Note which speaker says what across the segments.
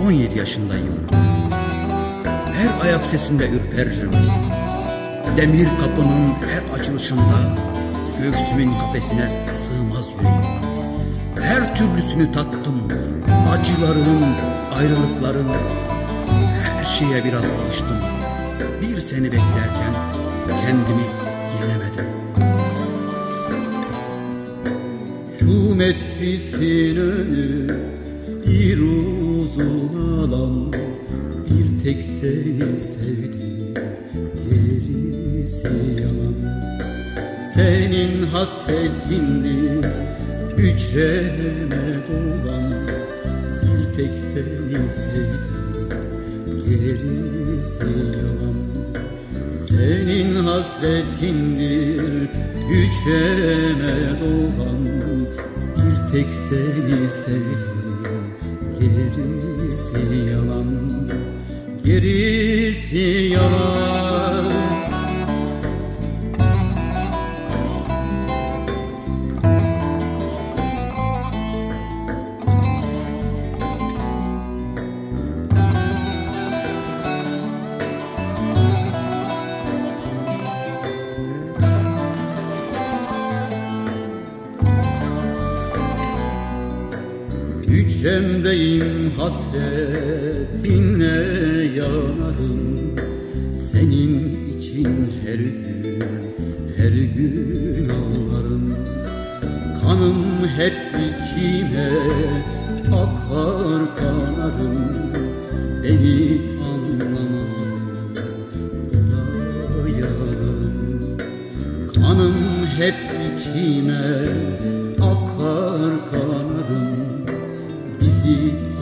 Speaker 1: 17 yaşındayım. Her ayak sesinde ürperirim. Demir kapının her açılışında göğsümün kafesine sığmaz yüreğim. Her türlüsünü tattım. Acıların, ayrılıkların. Her şeye biraz alıştım. Bir seni beklerken kendimi yenemedim.
Speaker 2: Şu metrisin önü bir uzun alan Bir tek seni sevdim gerisi yalan. Senin hasretindir hücreme dolan Bir tek seni sevdim gerisi yalan. Senin hasretindir hücreme dolan tek seni sevdim gerisi yalan Gerisi yalan Hücremdeyim hasretinle yanarım Senin için her gün, her gün ağlarım. Kanım hep içime akar kanarım Beni anlamadın, buna yanarım Kanım hep içime akar kanarım い。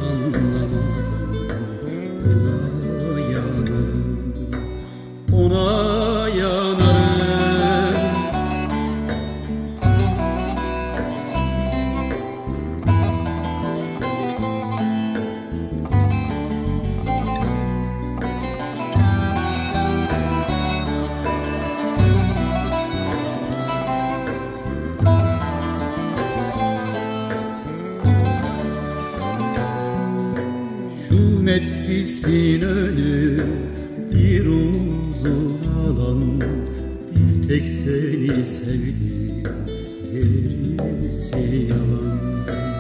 Speaker 2: Şu metrisin önü bir uzun alan. Bir tek seni sevdim gerisi yalan